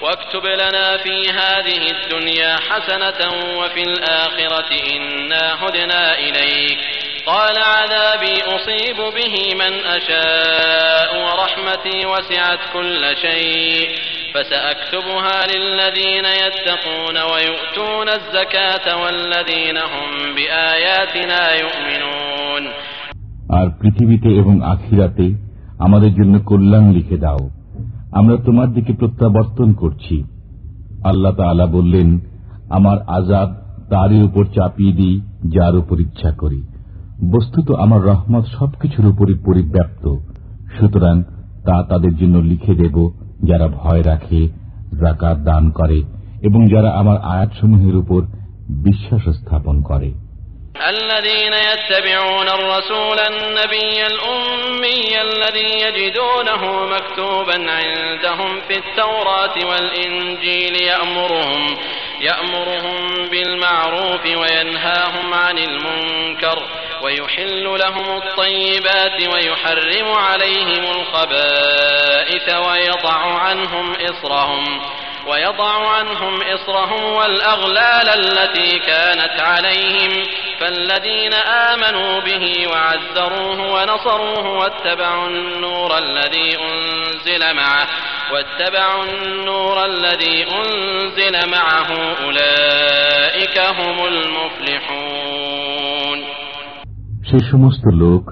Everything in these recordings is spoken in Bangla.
واكتب لنا في هذه الدنيا حسنة وفي الآخرة إنا هدنا إليك قال عذابي أصيب به من أشاء ورحمتي وسعت كل شيء فسأكتبها للذين يتقون ويؤتون الزكاة والذين هم بآياتنا يؤمنون আর পৃথিবীতে এবং আখিরাতে আমাদের জন্য কল্যাণ লিখে দাও আমরা তোমার দিকে প্রত্যাবর্তন করছি। আল্লাহ তালা বললেন, আমার আজাব তারই উপর চাপিয়ে দিই, যার উপর ইচ্ছা করি। বস্তুত আমার রহমত সবকিছুর উপরই পরিব্যাপ্ত। সুতরাং তা তাদের জন্য লিখে দেব, যারা ভয় রাখে জাকাত দান করে, এবং যারা আমার আয়াতসমূহের উপর বিশ্বাস স্থাপন করে। الذين يتبعون الرسول النبي الأمي الذي يجدونه مكتوبا عندهم في التوراة والإنجيل يأمرهم يأمرهم بالمعروف وينهاهم عن المنكر ويحل لهم الطيبات ويحرم عليهم الخبائث ويضع عنهم إصرهم ويضع عنهم إصرهم والأغلال التي كانت عليهم. فالذين آمنوا به وعزروه ونصروه واتبعوا النور الذي أنزل معه واتبعوا النور الذي أنزل معه أولئك هم المفلحون সে সমস্ত লোক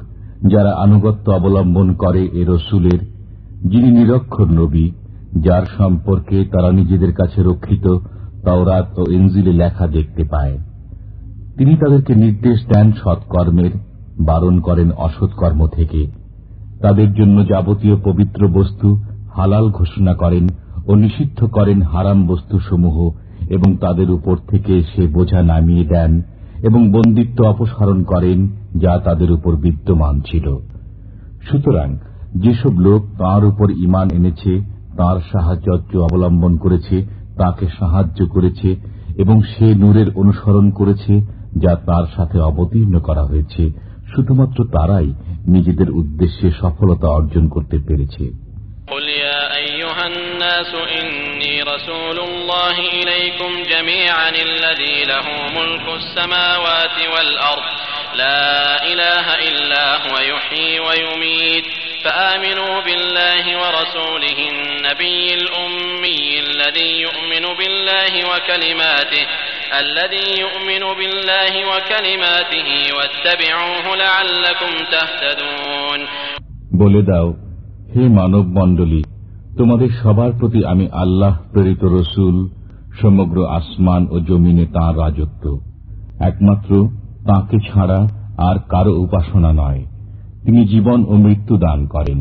যারা আনুগত্য অবলম্বন করে এ রসুলের যিনি নিরক্ষর নবী যার সম্পর্কে তারা নিজেদের কাছে রক্ষিত তাওরাত ও ইঞ্জিলে লেখা দেখতে পায় তিনি তাদেরকে নির্দেশ দেন সৎকর্মের, বারণ করেন অসৎকর্ম থেকে। তাদের জন্য যাবতীয় পবিত্র বস্তু হালাল ঘোষণা করেন ও নিষিদ্ধ করেন হারাম বস্তুসমূহ এবং তাদের উপর থেকে সে বোঝা নামিয়ে দেন এবং বন্দিত্ব অপসারণ করেন যা তাদের উপর বিদ্যমান ছিল। সুতরাং যেসব লোক তাঁর উপর ইমান এনেছে, তার সাহায্য অবলম্বন করেছে, তাকে সাহায্য করেছে এবং সে নূরের অনুসরণ করেছে যা তার সাথে অবতীর্ণ করা হয়েছে শুধুমাত্র তারাই নিজেদের উদ্দেশ্যে সফলতা অর্জন করতে পেরেছে قل يا أيها الناس إني رسول الله إليكم جميعا الذي له ملك السماوات والأرض لا إله إلا هو يحيي ويميت فآمنوا بالله ورسوله النبي الأمي الذي يؤمن بالله وكلماته الذي يؤمن بالله وكلماته واتبعوه لعلكم تهتدون বলে দাও হে মানব মণ্ডলী তোমাদের সবার প্রতি আমি আল্লাহ প্রেরিত রসুল সমগ্র আসমান ও জমিনে তাঁর রাজত্ব একমাত্র তাঁকে ছাড়া আর কারো উপাসনা নয় তিনি জীবন ও মৃত্যু দান করেন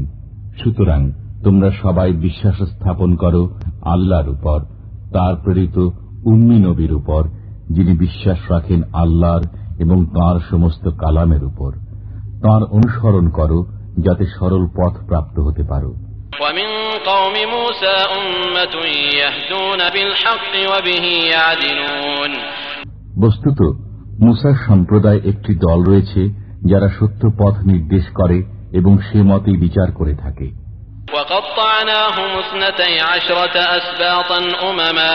সুতরাং তোমরা সবাই বিশ্বাস স্থাপন করো আল্লাহর উপর তার প্রেরিত উম্মি নবীর উপর যিনি বিশ্বাস রাখেন আল্লাহর এবং তাঁর সমস্ত কালামের উপর তাঁর অনুসরণ করো যাতে সরল পথ প্রাপ্ত হতে পারো ومن قوم موسى أمة يهدون بالحق وبه يعدلون বস্তুত মুসার সম্প্রদায় একটি দল রয়েছে যারা সত্য পথ নির্দেশ করে এবং সে মতেই বিচার করে থাকে وقطعناهم اثنتي عشرة أسباطا أمما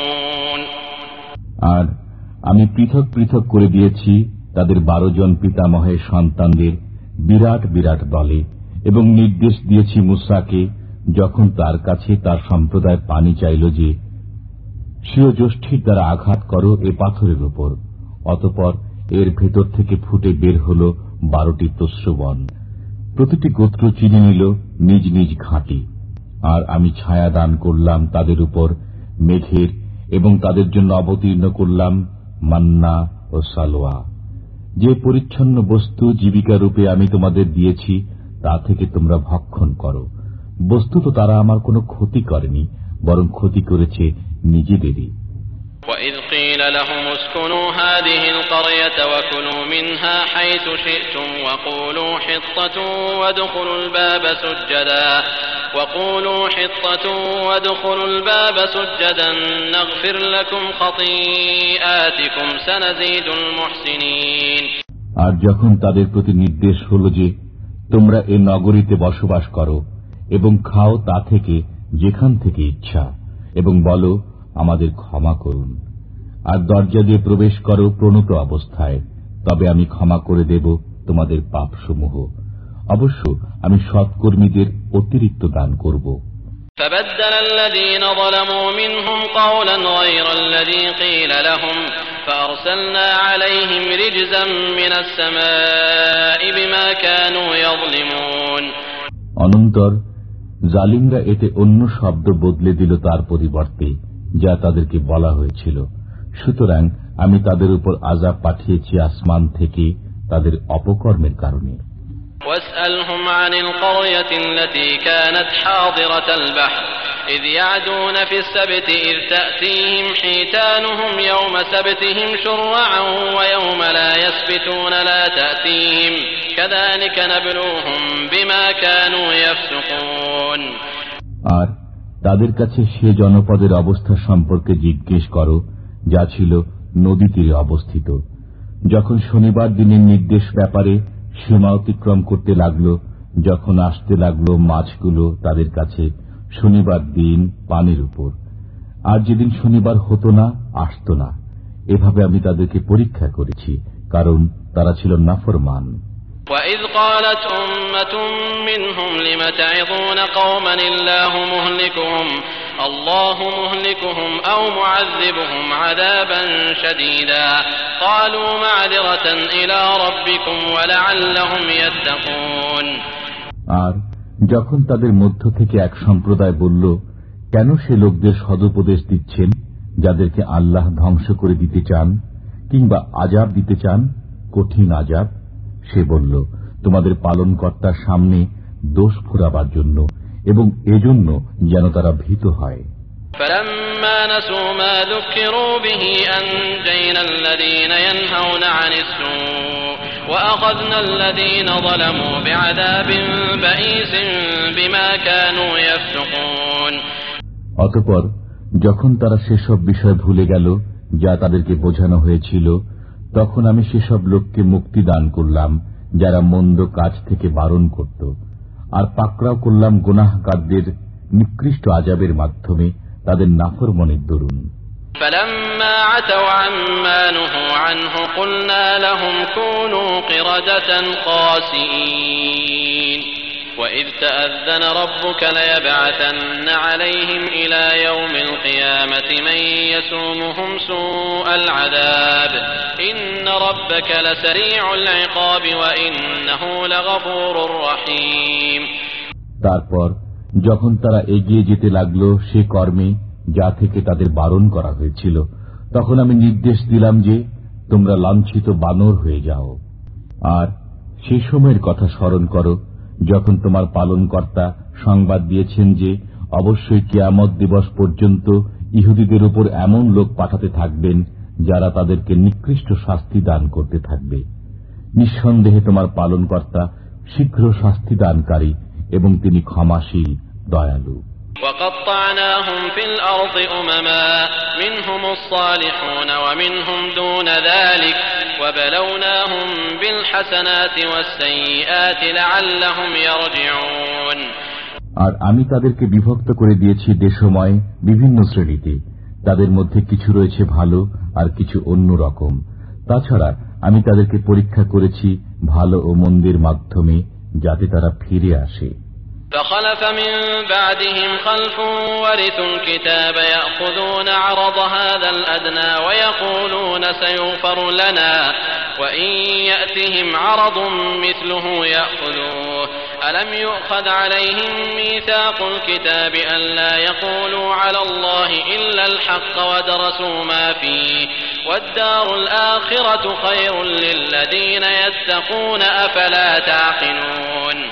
আর আমি পৃথক পৃথক করে দিয়েছি তাদের বারো জন পিতামহের সন্তানদের বিরাট বিরাট দলে এবং নির্দেশ দিয়েছি মুসাকে যখন তার কাছে তার সম্প্রদায় পানি চাইল যে, স্বীয় জ্যোষ্ঠীর দ্বারা আঘাত করো এ পাথরের উপর। অতপর এর ভেতর থেকে ফুটে বের হল বারোটি তস্যবন প্রতিটি গোত্র চিনে নিল নিজ নিজ ঘাঁটি। আর আমি ছায়া দান করলাম তাদের উপর মেঘের এবং তাদের জন্য অবতীর্ণ করলাম মান্না ও সালোয়া যে পরিচ্ছন্ন বস্তু জীবিকা রূপে আমি তোমাদের দিয়েছি তা থেকে তোমরা ভক্ষণ করো বস্তুত তারা আমার কোনো ক্ষতি করেনি বরং ক্ষতি করেছে নিজেদেরই وإذ قيل لهم اسكنوا هذه القرية وكلوا منها حيث شئتم وقولوا حطة وادخلوا الباب سجدا وقولوا حطة وادخلوا الباب سجدا نغفر لكم خطيئاتكم سنزيد المحسنين আর যখন তাদের প্রতি নির্দেশ হল যে তোমরা এ নগরীতে বসবাস করো এবং খাও তা থেকে যেখান থেকে ইচ্ছা এবং বলো আমাদের ক্ষমা করুন আর দরজা দিয়ে প্রবেশ করো প্রণত অবস্থায় তবে আমি ক্ষমা করে দেব তোমাদের পাপসমূহ অবশ্য আমি সৎকর্মীদের অতিরিক্ত দান করব فبدل الذين ظلموا منهم قولا غير الذي قيل لهم فأرسلنا عليهم رجزا من السماء بما كانوا يظلمون অনন্তর জালিমরা এতে অন্য শব্দ বদলে দিল তার পরিবর্তে যা তাদেরকে বলা হয়েছিল সুতরাং আমি তাদের উপর আজাব পাঠিয়েছি আসমান থেকে তাদের অপকর্মের কারণে واسألهم عن القرية التي كانت حاضرة البحر إذ يعدون في السبت إذ تأتيهم حيتانهم يوم سبتهم شرعا ويوم لا يسبتون لا تأتيهم كذلك نبلوهم بما كانوا يفسقون আর তাদের কাছে সে জনপদের অবস্থা সম্পর্কে জিজ্ঞেস করো যা ছিল নদী তীরে অবস্থিত যখন শনিবার দিনের নির্দেশ ব্যাপারে সীমা অতিক্রম করতে লাগল যখন আসতে লাগলো মাছগুলো তাদের কাছে শনিবার দিন পানির উপর আর যেদিন শনিবার হতো না আসত না এভাবে আমি তাদেরকে পরীক্ষা করেছি কারণ তারা ছিল নাফরমান وإذ قالت أمة منهم لم تعظون قوما الله مهلكهم الله مهلكهم أو معذبهم عذابا شديدا قالوا معذرة إلى ربكم ولعلهم يتقون আর যখন তাদের মধ্য থেকে এক সম্প্রদায় বলল কেন সে লোকদের সদুপদেশ দিচ্ছেন যাদেরকে আল্লাহ ধ্বংস করে দিতে চান কিংবা আজাব দিতে চান কঠিন আজাব সে বলল তোমাদের পালনকর্তার সামনে দোষ ফুরাবার জন্য এবং এজন্য যেন তারা ভীত হয় فلما نسوا ما ذكروا به أنجينا الذين ينهون عن السوء وأخذنا الذين ظلموا بعذاب بئيس بما كانوا يفسقون অতপর যখন তারা সেসব বিষয় ভুলে গেল যা তাদেরকে বোঝানো হয়েছিল তখন আমি সেসব লোককে মুক্তি দান করলাম যারা মন্দ কাজ থেকে বারণ করত আর পাকড়াও করলাম গুনাহগারদের নিকৃষ্ট আজাবের মাধ্যমে তাদের নাফরমনের দরুন فلما عتوا عما نهوا عنه قلنا لهم كونوا قردة خاسئين وإذ تأذن ربك ليبعثن عليهم إلى يوم القيامة من يسومهم سوء العذاب إن ربك لسريع العقاب وإنه لغفور رحيم তারপর যখন তারা এগিয়ে যেতে লাগলো সে কর্মে যা থেকে তাদের বারণ করা হয়েছিল তখন আমি নির্দেশ দিলাম যে তোমরা লাঞ্ছিত বানর হয়ে যাও আর সে সময়ের কথা স্মরণ করো যখন তোমার পালনকর্তা সংবাদ দিয়েছেন যে অবশ্যই কিয়ামত দিবস পর্যন্ত ইহুদিদের উপর এমন লোক পাঠাতে থাকবেন যারা তাদেরকে নিকৃষ্ট শাস্তি দান করতে থাকবে নিঃসন্দেহে তোমার পালনকর্তা শীঘ্র শাস্তি দানকারী এবং তিনি ক্ষমাশীল দয়ালু وقطعناهم في الأرض أمما منهم الصالحون ومنهم دون ذلك وبلوناهم بالحسنات والسيئات لعلهم يرجعون আর আমি তাদেরকে বিভক্ত করে দিয়েছি দেশময় বিভিন্ন শ্রেণীতে তাদের মধ্যে কিছু রয়েছে ভালো আর কিছু অন্য রকম তাছাড়া আমি তাদেরকে পরীক্ষা করেছি ভালো ও মন্দির মাধ্যমে যাতে তারা ফিরে আসে فخلف من بعدهم خلف ورثوا الكتاب يأخذون عرض هذا الأدنى ويقولون سيغفر لنا وإن يأتهم عرض مثله يأخذوه. ألم يؤخذ عليهم ميثاق الكتاب أن لا يقولوا على الله إلا الحق ودرسوا ما فيه؟ والدار الآخرة خير للذين يتقون أفلا تعقلون.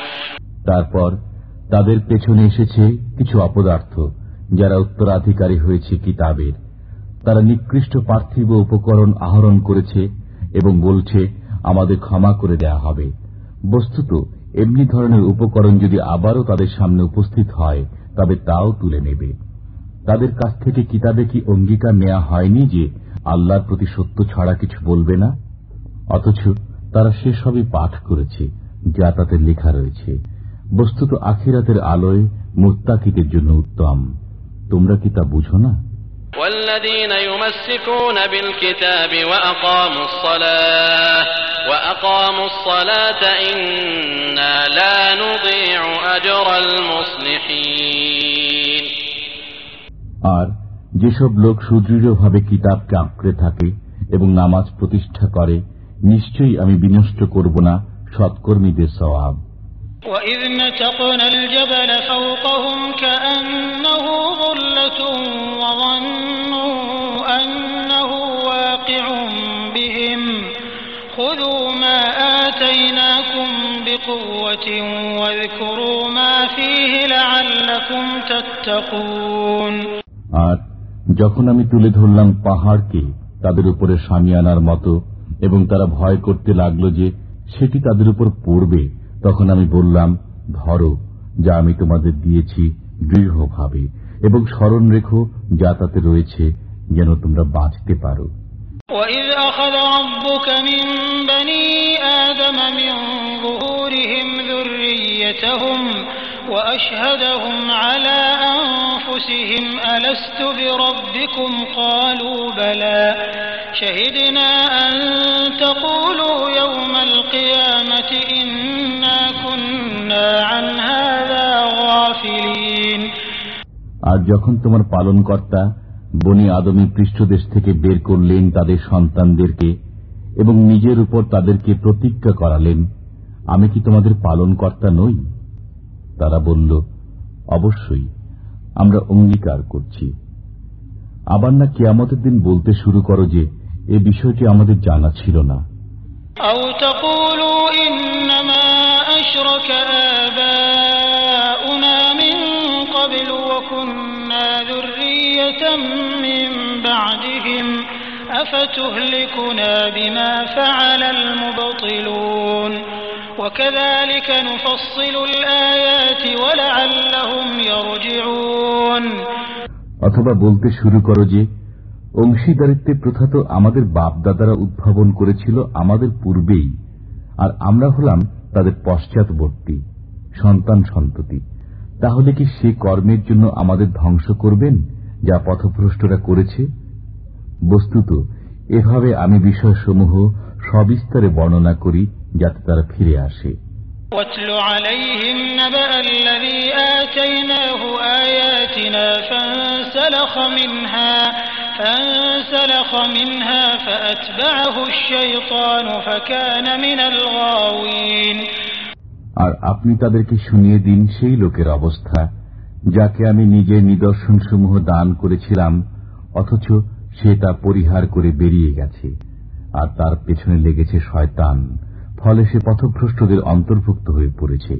তাদের পেছনে এসেছে কিছু অপদার্থ, যারা উত্তরাধিকারী হয়েছে কিতাবের। তারা নিকৃষ্ট পার্থিব উপকরণ আহরণ করেছে এবং বলছে, আমাদের ক্ষমা করে দেয়া হবে। বস্তুত, এমনি ধরনের উপকরণ যদি আবারও তাদের সামনে উপস্থিত হয়, তবে তাও তুলে নেবে। তাদের কাছ থেকে কিতাবে কি অঙ্গীকার নেওয়া হয়নি যে আল্লাহর প্রতি সত্য ছাড়া কিছু বলবে না? অথচ তারা সেসবই পাঠ করেছে, যা তাতে লেখা রয়েছে। বস্তুত আখিরাতের আলোয় মুত্তাকিদের জন্য উত্তম তোমরা কি তা বুঝো না والذين يمسكون بالكتاب وأقاموا الصلاة وأقاموا الصلاة إنا لا نضيع أجر المصلحين আর যেসব লোক সুদৃঢ়ভাবে কিতাবকে আঁকড়ে থাকে এবং নামাজ প্রতিষ্ঠা করে নিশ্চয়ই আমি বিনষ্ট করব না সৎকর্মীদের স্বভাব وإذ نتقنا الجبل فوقهم كأنه ظلة وظنوا أنه واقع بهم خذوا ما آتيناكم بقوة واذكروا ما فيه لعلكم تتقون আর যখন আমি তুলে ধরলাম পাহাড়কে তাদের উপরে সামিয়ানার মতো এবং তারা ভয় করতে লাগলো যে সেটি তাদের উপর পড়বে তখন আমি বললাম ধরো যা আমি তোমাদের দিয়েছি দৃঢ়ভাবে এবং স্মরণ রেখো যা তাতে রয়েছে যেন তোমরা বাঁচতে পারো وإذ أخذ ربك من بني آدم من ظهورهم ذريتهم وأشهدهم على أنفسهم ألست بربكم قالوا بلى شهدنا أن تقولوا يوم القيامة إنا كنا عن هذا غافلين আর যখন তোমার পালনকর্তা বনি আদমি পৃষ্ঠদেশ থেকে বের করলেন তাদের সন্তানদেরকে এবং নিজের উপর তাদেরকে প্রতিজ্ঞা করালেন আমি কি তোমাদের পালনকর্তা নই তারা বলল অবশ্যই আমরা অঙ্গীকার করছি আবার না কিয়ামতের দিন বলতে শুরু করো যে এ বিষয়টি আমাদের জানা ছিল না أو تقولوا إنما أشرك آباؤنا من قبل وكنا ذرية من بعدهم أفتهلكنا بما فعل المبطلون অথবা বলতে শুরু করো যে অংশীদারিত্বের প্রথা তো আমাদের বাপদাদারা উদ্ভাবন করেছিল আমাদের পূর্বেই, আর আমরা হলাম তাদের পশ্চাৎবর্তী, সন্তান সন্ততি। তাহলে কি সে কর্মের জন্য আমাদের ধ্বংস করবেন, যা পথভ্রষ্টরা করেছে? বস্তুত, এভাবে আমি বিষয়সমূহ সবিস্তারে বর্ণনা করি যাতে তারা ফিরে আসে واتل عليهم نبأ الذي آتيناه آياتنا فانسلخ منها فانسلخ منها فأتبعه الشيطان فكان من الغاوين আর আপনি তাদেরকে শুনিয়ে দিন সেই লোকের অবস্থা যাকে আমি নিজের নিদর্শনসমূহ দান করেছিলাম অথচ সে তা পরিহার করে বেরিয়ে গেছে আর তার পেছনে লেগেছে শয়তান ফলে সে পথভ্রষ্টদের অন্তর্ভুক্ত হয়ে পড়েছে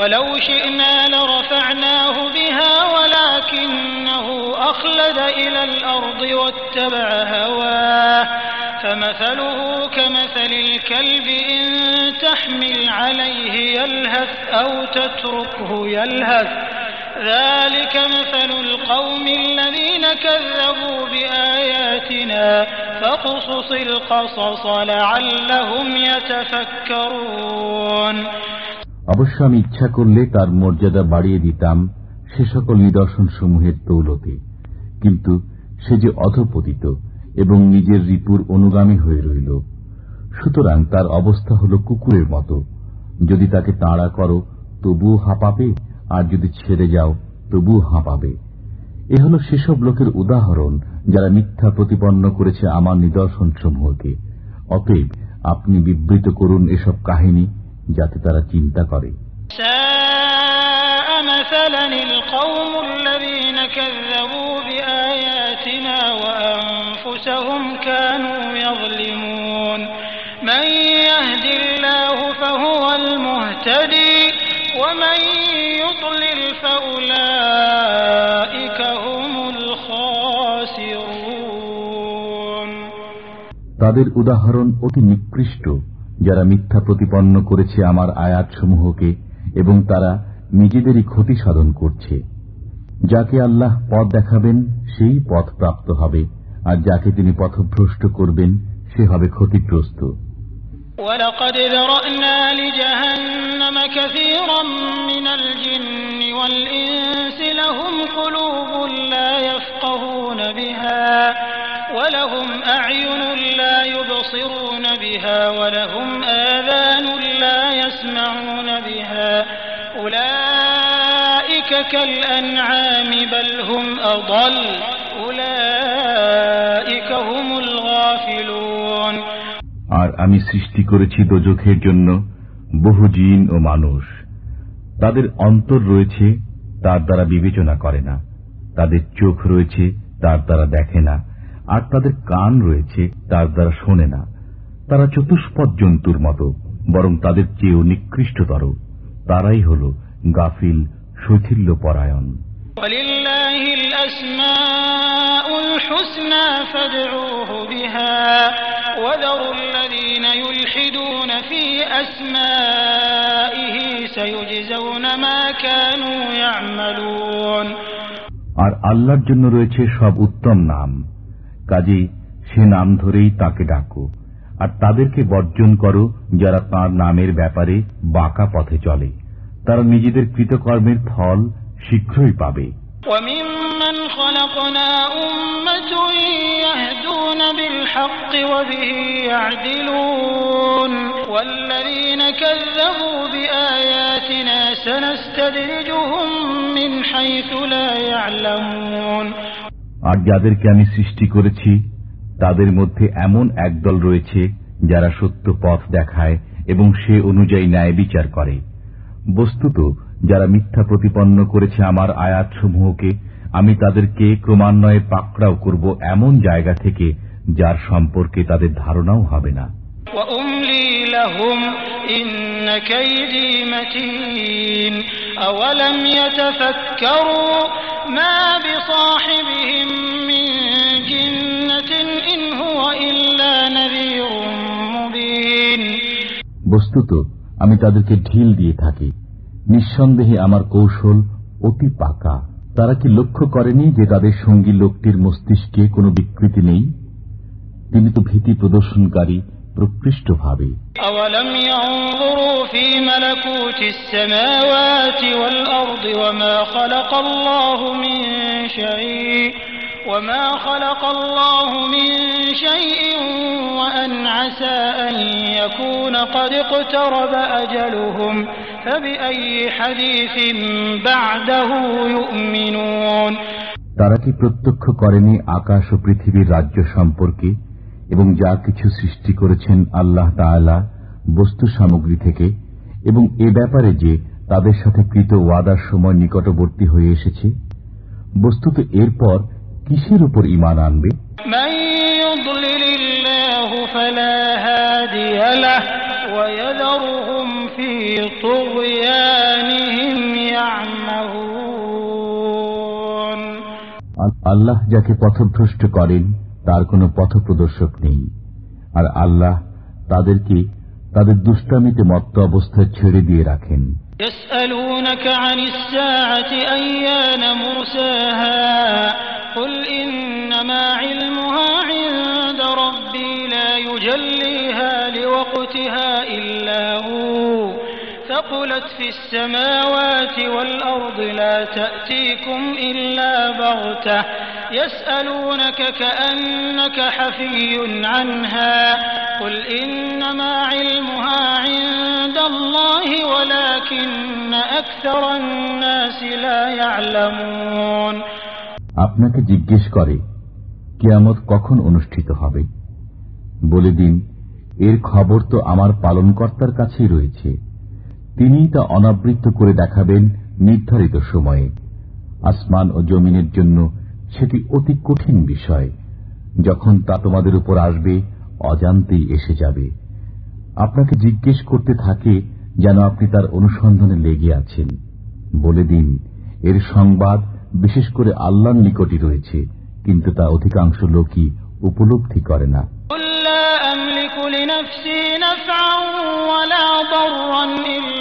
ولو شئنا لرفعناه بها ولكنه أخلد إلى الأرض واتبع هواه فمثله كمثل الكلب إن تحمل عليه يلهث أو تتركه يلهث ذلك مثل القوم الذين كذبوا بآياتنا فاقصص القصص لعلهم يتفكرون অবশ্য আমি ইচ্ছা করলে তার মর্যাদা বাড়িয়ে দিতাম সে সকল নিদর্শন সমূহের তৌলতে কিন্তু সে যে অধপতিত এবং নিজের রিপুর অনুগামী হয়ে রইল, সুতরাং তার অবস্থা হল কুকুরের মতো। যদি তাকে তাড়া করো, তবুও হাঁপাবে, আর যদি ছেড়ে যাও, তবুও হাঁপাবে। এ হল সেসব লোকের উদাহরণ যারা মিথ্যা প্রতিপন্ন করেছে আমার নিদর্শন সমূহকে অতএব আপনি বিবৃত করুন এসব কাহিনী যাতে তারা চিন্তা করে ساء مثلا القوم তাদের উদাহরণ অতি নিকৃষ্ট যারা মিথ্যা প্রতিপন্ন করেছে আমার আয়াতসমূহকে এবং তারা নিজেদেরই ক্ষতি সাধন করছে যাকে আল্লাহ পথ দেখাবেন সেই পথ প্রাপ্ত হবে আর যাকে তিনি পথভ্রষ্ট করবেন সে হবে ক্ষতিগ্রস্ত ولقد ذرأنا لجهنم كثيرا من الجن ولهم أعين لا يبصرون بها ولهم آذان لا يسمعون بها أولئك كالأنعام بل هم أضل أولئك هم الغافلون আর আমি সৃষ্টি করেছি দোজখের জন্য বহু জিন ও মানুষ তাদের অন্তর রয়েছে তার দ্বারা বিবেচনা করে না তাদের চোখ রয়েছে তার দ্বারা দেখে না আর তাদের কান রয়েছে তার দ্বারা শোনে না। তারা চতুষ্পদ জন্তুর মতো বরং তাদের চেয়েও নিকৃষ্টতর। তারাই হল গাফিল শৈথিল্য পরায়ণ আর আল্লাহর জন্য রয়েছে সব উত্তম নাম। কাজেই সে নাম ধরেই তাকে ডাকো আর তাদেরকে বর্জন করো যারা তার নামের ব্যাপারে বাঁকা পথে চলে তারা নিজেদের কৃতকর্মের ফল শীঘ্রই পাবে وممن خلقنا أمة يهدون بالحق وبه يعدلون والذين كذبوا بآياتنا سنستدرجهم من حيث لا يعلمون আর যাদেরকে আমি সৃষ্টি করেছি তাদের মধ্যে এমন একদল রয়েছে যারা সত্য পথ দেখায় এবং সে অনুযায়ী ন্যায় বিচার করে বস্তুত যারা মিথ্যা প্রতিপন্ন করেছে আমার আয়াতসমূহকে আমি তাদেরকে ক্রমান্বয়ে পাকড়াও করব এমন জায়গা থেকে যার সম্পর্কে তাদের ধারণাও হবে না وأملي لهم إن كيدي متين أولم يتفكروا ما بصاحبهم من جنة إن هو إلا نذير مبين বস্তুত আমি তাদেরকে ঢিল দিয়ে থাকি নিঃসন্দেহে আমার কৌশল অতি পাকা তারা কি লক্ষ্য করেনি যে তাদের সঙ্গী লোকটির মস্তিষ্কে কোনো বিকৃতি নেই তিনি তো ভীতি প্রদর্শনকারী প্রকৃষ্টভাবে أولم ينظروا في ملكوت السماوات والأرض وما خلق الله من شيء وما خلق الله من شيء وأن عسى أن يكون قد اقترب أجلهم فبأي حديث بعده يؤمنون তারা কি প্রত্যক্ষ করেনি আকাশ ও পৃথিবীর রাজ্য সম্পর্কে এবং যা কিছু সৃষ্টি করেছেন আল্লাহ তাআলা বস্তু সামগ্রী থেকে এবং এ ব্যাপারে যে তাদের সাথে কৃত ওয়াদার সময় নিকটবর্তী হয়ে এসেছে বস্তুত এরপর কিসের উপর ইমান আনবে? আল্লাহ যাকে পথভ্রষ্ট করেন তার কোনো পথপ্রদর্শক নেই। আর আল্লাহ তাদেরকে তাদের দুষ্টামিতে মত্ত অবস্থায় ছেড়ে দিয়ে রাখেন يسألونك عن الساعة أيان مرساها قل إنما علمها عند ربي لا يجليها لوقتها إلا هو ثقلت في السماوات والأرض لا تأتيكم إلا بغتة يسألونك كأنك حفي عنها قل إنما علمها عند الله ولكن أكثر الناس لا يعلمون আপনাকে জিজ্ঞেস করে কেয়ামত কখন অনুষ্ঠিত হবে বলে দিন এর খবর তো আমার পালনকর্তার কাছেই রয়েছে তিনি তা অনাবৃত্ত করে দেখাবেন নির্ধারিত সময়ে আসমান ও জমিনের জন্য সেটি অতি কঠিন বিষয় যখন তা তোমাদের উপর আসবে অজান্তেই এসে যাবে আপনাকে জিজ্ঞেস করতে থাকে যেন আপনি তার অনুসন্ধানে লেগে আছেন বলে দিন এর সংবাদ বিশেষ করে আল্লাহর নিকটই রয়েছে কিন্তু তা অধিকাংশ লোকই উপলব্ধি করে না قل لا أملك لنفسي نفعا ولا ضرا إلا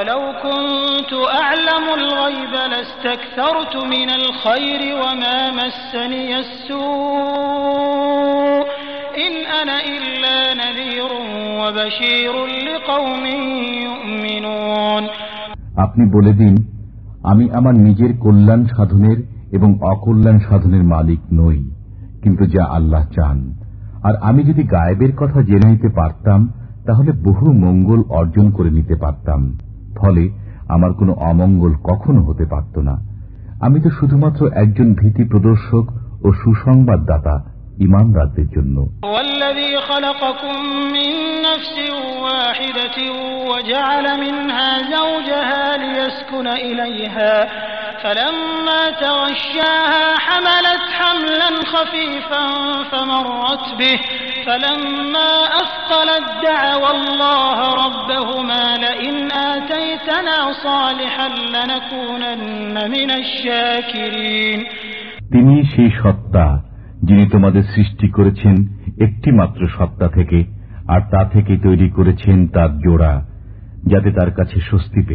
ولو كنت أعلم الغيب لاستكثرت من الخير وما مسني السوء إن أنا إلا نذير وبشير لقوم يؤمنون আপনি বলে দিন আমি আমার নিজের কল্যাণ সাধনের এবং অকল্যাণ সাধনের মালিক নই কিন্তু যা আল্লাহ চান আর আমি যদি গায়েবের কথা জেনে নিতে পারতাম তাহলে বহু মঙ্গল অর্জন করে নিতে পারতাম ফলে আমার কোনো অমঙ্গল কখনো হতে পারত না আমি তো শুধুমাত্র একজন ভীতি প্রদর্শক ও সুসংবাদদাতা ইমানদারদের জন্য والذي خلقكم من نفس واحدة وجعل منها زوجها ليسكن إليها فلما تغشاها حملت حملا خفيفا فمرت به فلما أثقلت دعوا الله ربهما لئن آتيتنا صالحا لنكونن من الشاكرين তিনি সেই সত্তা যিনি তোমাদের সৃষ্টি করেছেন একটি মাত্র সত্তা থেকে আর তা থেকে তৈরি করেছেন তার জোড়া যাতে তার কাছে স্বস্তি পেতে